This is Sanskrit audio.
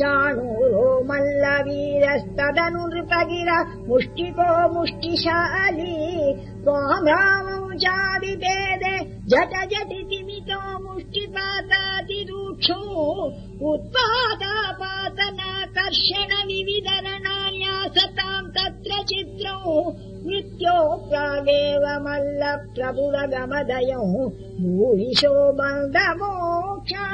चाणूरो मल्लवीरस्तदनु नृपगिर मुष्टिको मुष्टिशाली त्वाम् रामौ जाभिपेदे झट झटिति मितो मुष्टिपातादिक्षापातनाकर्षण विविदनायासताम् तत्र चित्रौ नित्यो प्रागेव मल्ल प्रभुरगमदयौ भूरिशो बन्धमोक्षा